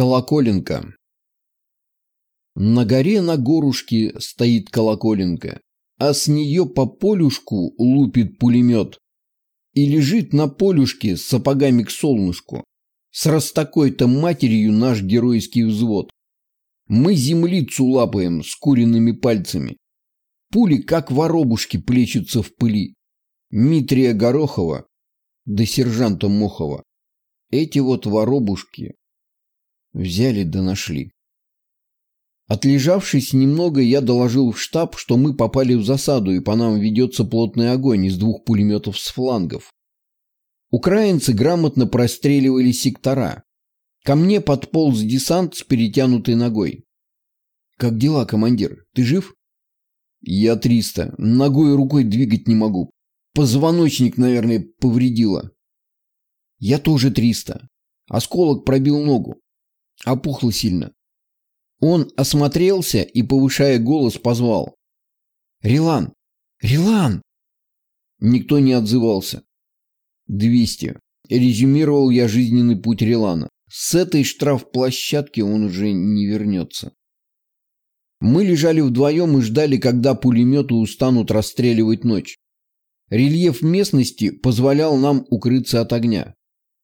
Колоколенко На горе на горушке стоит колоколенка, а с нее по полюшку лупит пулемет и лежит на полюшке с сапогами к солнышку. С раз такой-то матерью наш геройский взвод. Мы землицу лапаем с куриными пальцами. Пули, как воробушки, плещутся в пыли. Митрия Горохова да сержанта Мохова. Эти вот воробушки Взяли да нашли. Отлежавшись немного, я доложил в штаб, что мы попали в засаду, и по нам ведется плотный огонь из двух пулеметов с флангов. Украинцы грамотно простреливали сектора. Ко мне подполз десант с перетянутой ногой. «Как дела, командир? Ты жив?» «Я триста. Ногой и рукой двигать не могу. Позвоночник, наверное, повредило». «Я тоже триста. Осколок пробил ногу. Опухло сильно. Он осмотрелся и, повышая голос, позвал. «Рилан! Рилан!» Никто не отзывался. «Двести». Резюмировал я жизненный путь Рилана. С этой штрафплощадки он уже не вернется. Мы лежали вдвоем и ждали, когда пулеметы устанут расстреливать ночь. Рельеф местности позволял нам укрыться от огня.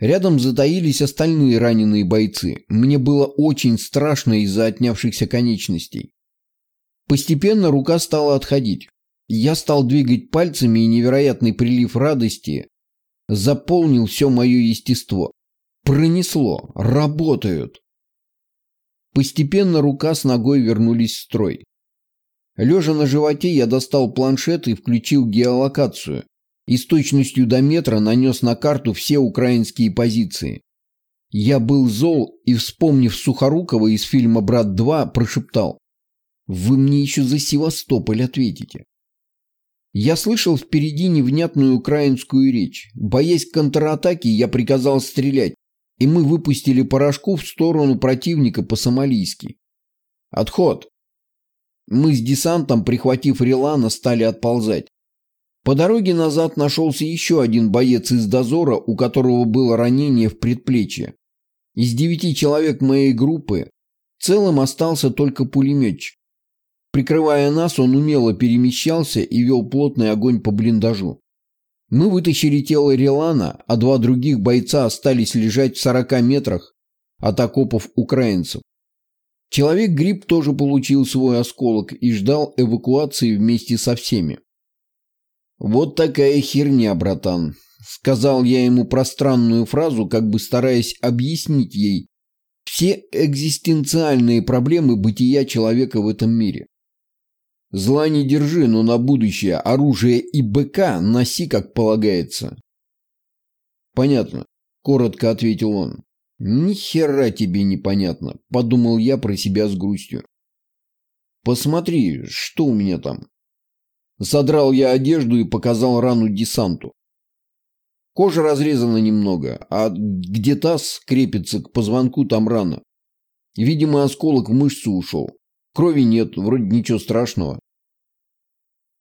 Рядом затаились остальные раненые бойцы. Мне было очень страшно из-за отнявшихся конечностей. Постепенно рука стала отходить. Я стал двигать пальцами, и невероятный прилив радости заполнил все мое естество. Пронесло. Работают. Постепенно рука с ногой вернулись в строй. Лежа на животе, я достал планшет и включил геолокацию, и с точностью до метра нанес на карту все украинские позиции. Я был зол и, вспомнив Сухорукова из фильма «Брат 2», прошептал «Вы мне еще за Севастополь ответите». Я слышал впереди невнятную украинскую речь. Боясь контратаки, я приказал стрелять, и мы выпустили порошку в сторону противника по-сомалийски. Отход. Мы с десантом, прихватив Релана, стали отползать. По дороге назад нашелся еще один боец из дозора, у которого было ранение в предплечье. Из девяти человек моей группы целым остался только пулеметчик. Прикрывая нас, он умело перемещался и вел плотный огонь по блиндажу. Мы вытащили тело Релана, а два других бойца остались лежать в 40 метрах от окопов украинцев. Человек-гриб тоже получил свой осколок и ждал эвакуации вместе со всеми. «Вот такая херня, братан», — сказал я ему пространную фразу, как бы стараясь объяснить ей все экзистенциальные проблемы бытия человека в этом мире. Зла не держи, но на будущее оружие и БК носи, как полагается. Понятно, коротко ответил он. Ни хера тебе не понятно, подумал я про себя с грустью. Посмотри, что у меня там. Задрал я одежду и показал рану десанту. Кожа разрезана немного, а где таз крепится к позвонку, там рана. Видимо, осколок в мышцу ушел. Крови нет, вроде ничего страшного.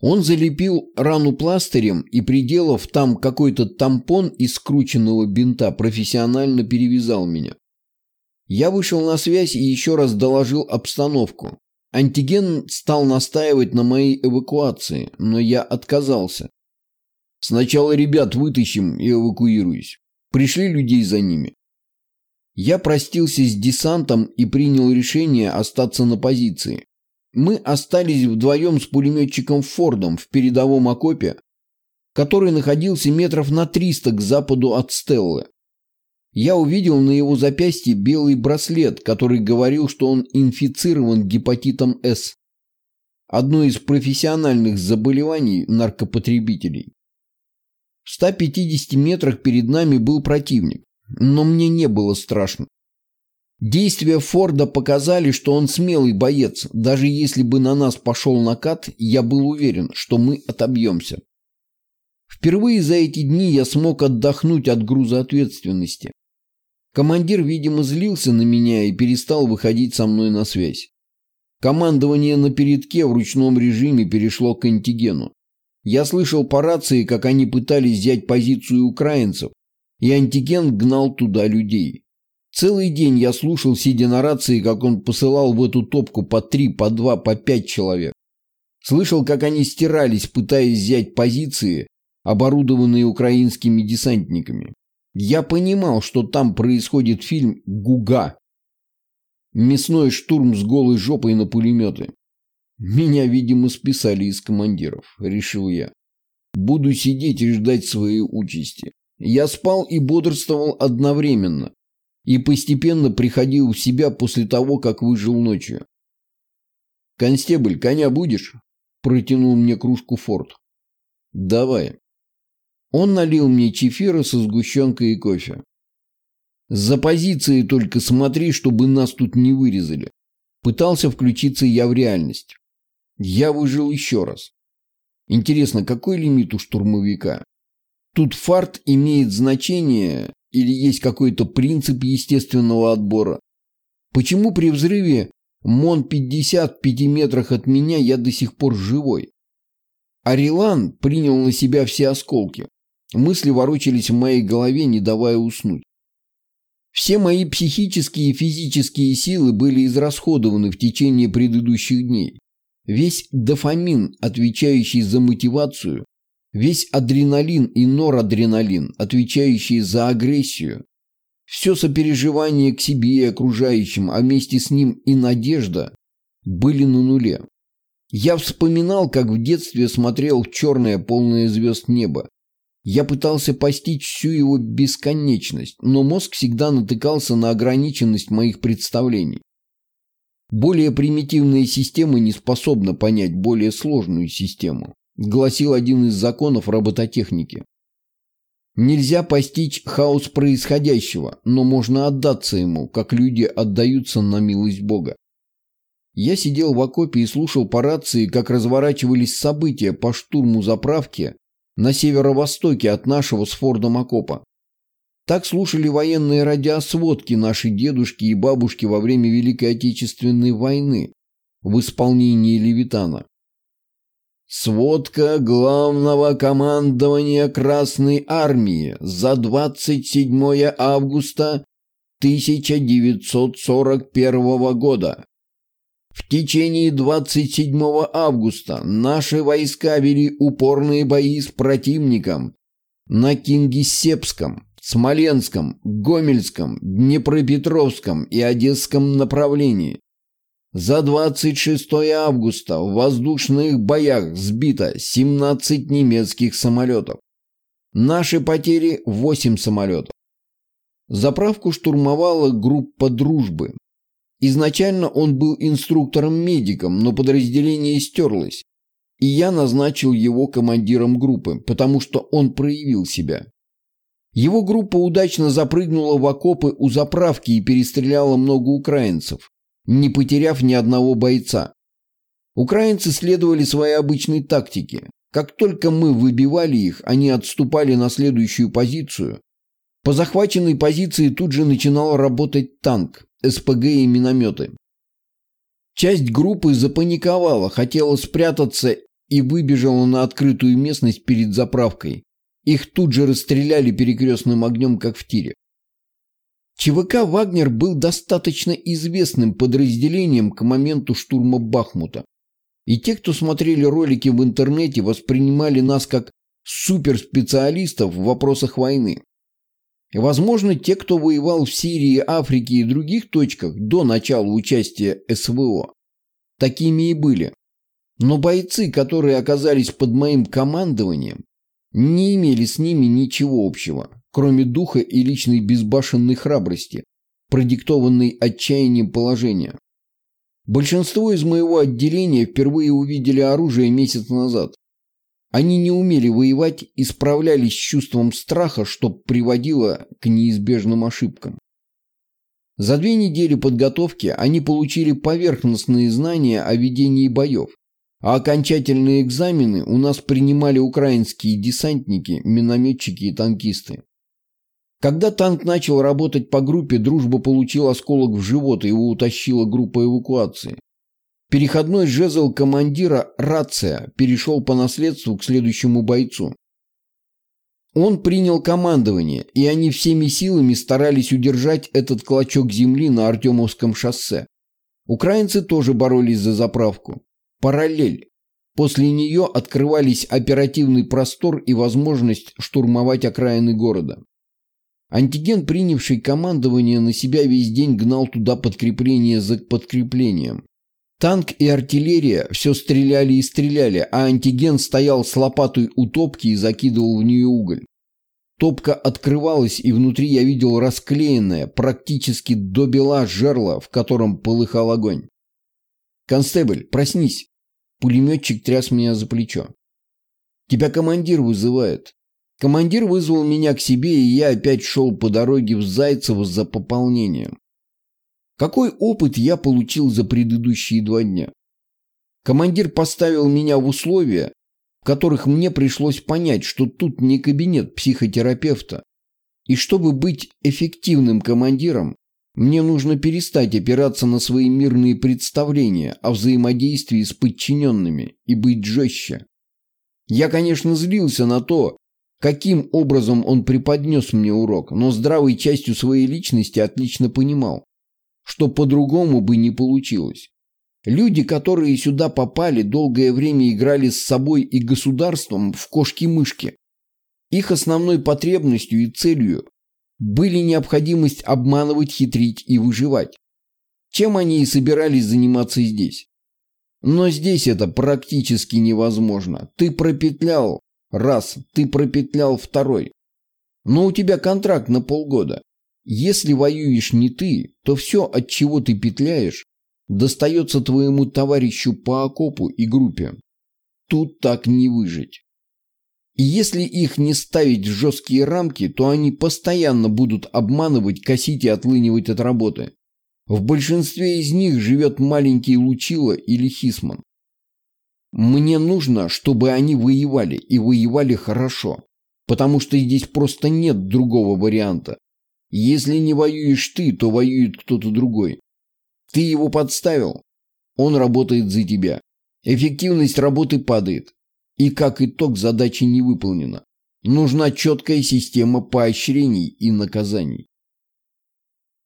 Он залепил рану пластырем и, приделав там какой-то тампон из скрученного бинта, профессионально перевязал меня. Я вышел на связь и еще раз доложил обстановку. Антиген стал настаивать на моей эвакуации, но я отказался. Сначала ребят вытащим и эвакуируюсь. Пришли людей за ними. Я простился с десантом и принял решение остаться на позиции. Мы остались вдвоем с пулеметчиком Фордом в передовом окопе, который находился метров на 300 к западу от Стеллы. Я увидел на его запястье белый браслет, который говорил, что он инфицирован гепатитом С. Одно из профессиональных заболеваний наркопотребителей. В 150 метрах перед нами был противник, но мне не было страшно. Действия Форда показали, что он смелый боец. Даже если бы на нас пошел накат, я был уверен, что мы отобьемся. Впервые за эти дни я смог отдохнуть от груза ответственности. Командир, видимо, злился на меня и перестал выходить со мной на связь. Командование на передке в ручном режиме перешло к антигену. Я слышал по рации, как они пытались взять позицию украинцев, и антиген гнал туда людей. Целый день я слушал, сидя на рации, как он посылал в эту топку по три, по два, по пять человек. Слышал, как они стирались, пытаясь взять позиции, оборудованные украинскими десантниками. Я понимал, что там происходит фильм «Гуга». Мясной штурм с голой жопой на пулеметы. Меня, видимо, списали из командиров, решил я. Буду сидеть и ждать своей участи. Я спал и бодрствовал одновременно и постепенно приходил в себя после того, как выжил ночью. «Констебль, коня будешь?» Протянул мне кружку Форд. «Давай». Он налил мне чефира со сгущенкой и кофе. «За позицией только смотри, чтобы нас тут не вырезали». Пытался включиться я в реальность. Я выжил еще раз. Интересно, какой лимит у штурмовика? Тут фарт имеет значение или есть какой-то принцип естественного отбора? Почему при взрыве МОН-50 в пяти метрах от меня я до сих пор живой? Арилан принял на себя все осколки. Мысли ворочались в моей голове, не давая уснуть. Все мои психические и физические силы были израсходованы в течение предыдущих дней. Весь дофамин, отвечающий за мотивацию, весь адреналин и норадреналин, отвечающие за агрессию, все сопереживание к себе и окружающим, а вместе с ним и надежда, были на нуле. Я вспоминал, как в детстве смотрел в черное полное звезд небо. Я пытался постичь всю его бесконечность, но мозг всегда натыкался на ограниченность моих представлений. Более примитивная система не способна понять более сложную систему, гласил один из законов робототехники. Нельзя постичь хаос происходящего, но можно отдаться ему, как люди отдаются на милость Бога. Я сидел в окопе и слушал по рации, как разворачивались события по штурму заправки на северо-востоке от нашего с Фордом окопа. Так слушали военные радиосводки наши дедушки и бабушки во время Великой Отечественной войны в исполнении Левитана. Сводка Главного командования Красной Армии за 27 августа 1941 года. В течение 27 августа наши войска вели упорные бои с противником на Кингисеппском, Смоленском, Гомельском, Днепропетровском и Одесском направлении. За 26 августа в воздушных боях сбито 17 немецких самолетов. Наши потери 8 самолетов. Заправку штурмовала группа дружбы. Изначально он был инструктором-медиком, но подразделение стерлось, и я назначил его командиром группы, потому что он проявил себя. Его группа удачно запрыгнула в окопы у заправки и перестреляла много украинцев, не потеряв ни одного бойца. Украинцы следовали своей обычной тактике. Как только мы выбивали их, они отступали на следующую позицию. По захваченной позиции тут же начинал работать танк, СПГ и минометы. Часть группы запаниковала, хотела спрятаться и выбежала на открытую местность перед заправкой. Их тут же расстреляли перекрестным огнем, как в тире. ЧВК «Вагнер» был достаточно известным подразделением к моменту штурма Бахмута. И те, кто смотрели ролики в интернете, воспринимали нас как суперспециалистов в вопросах войны. Возможно, те, кто воевал в Сирии, Африке и других точках до начала участия СВО, такими и были. Но бойцы, которые оказались под моим командованием, не имели с ними ничего общего, кроме духа и личной безбашенной храбрости, продиктованной отчаянием положения. Большинство из моего отделения впервые увидели оружие месяц назад. Они не умели воевать и справлялись с чувством страха, что приводило к неизбежным ошибкам. За две недели подготовки они получили поверхностные знания о ведении боев, а окончательные экзамены у нас принимали украинские десантники, минометчики и танкисты. Когда танк начал работать по группе, дружба получил осколок в живот, и его утащила группа эвакуации. Переходной жезл командира «Рация» перешел по наследству к следующему бойцу. Он принял командование, и они всеми силами старались удержать этот клочок земли на Артемовском шоссе. Украинцы тоже боролись за заправку. Параллель. После нее открывались оперативный простор и возможность штурмовать окраины города. Антиген, принявший командование на себя весь день, гнал туда подкрепление за подкреплением. Танк и артиллерия все стреляли и стреляли, а антиген стоял с лопатой у топки и закидывал в нее уголь. Топка открывалась, и внутри я видел расклеенное, практически до бела жерло, в котором полыхал огонь. «Констебль, проснись!» Пулеметчик тряс меня за плечо. «Тебя командир вызывает». Командир вызвал меня к себе, и я опять шел по дороге в Зайцево за пополнением. Какой опыт я получил за предыдущие два дня? Командир поставил меня в условия, в которых мне пришлось понять, что тут не кабинет психотерапевта. И чтобы быть эффективным командиром, мне нужно перестать опираться на свои мирные представления о взаимодействии с подчиненными и быть жестче. Я, конечно, злился на то, каким образом он преподнес мне урок, но здравой частью своей личности отлично понимал, что по-другому бы не получилось. Люди, которые сюда попали, долгое время играли с собой и государством в кошки-мышки. Их основной потребностью и целью были необходимость обманывать, хитрить и выживать. Чем они и собирались заниматься здесь. Но здесь это практически невозможно. Ты пропетлял раз, ты пропетлял второй. Но у тебя контракт на полгода. Если воюешь не ты, то все, от чего ты петляешь, достается твоему товарищу по окопу и группе. Тут так не выжить. И если их не ставить в жесткие рамки, то они постоянно будут обманывать, косить и отлынивать от работы. В большинстве из них живет маленький Лучило или Хисман. Мне нужно, чтобы они воевали, и воевали хорошо, потому что здесь просто нет другого варианта. Если не воюешь ты, то воюет кто-то другой. Ты его подставил, он работает за тебя. Эффективность работы падает. И как итог задача не выполнена. Нужна четкая система поощрений и наказаний.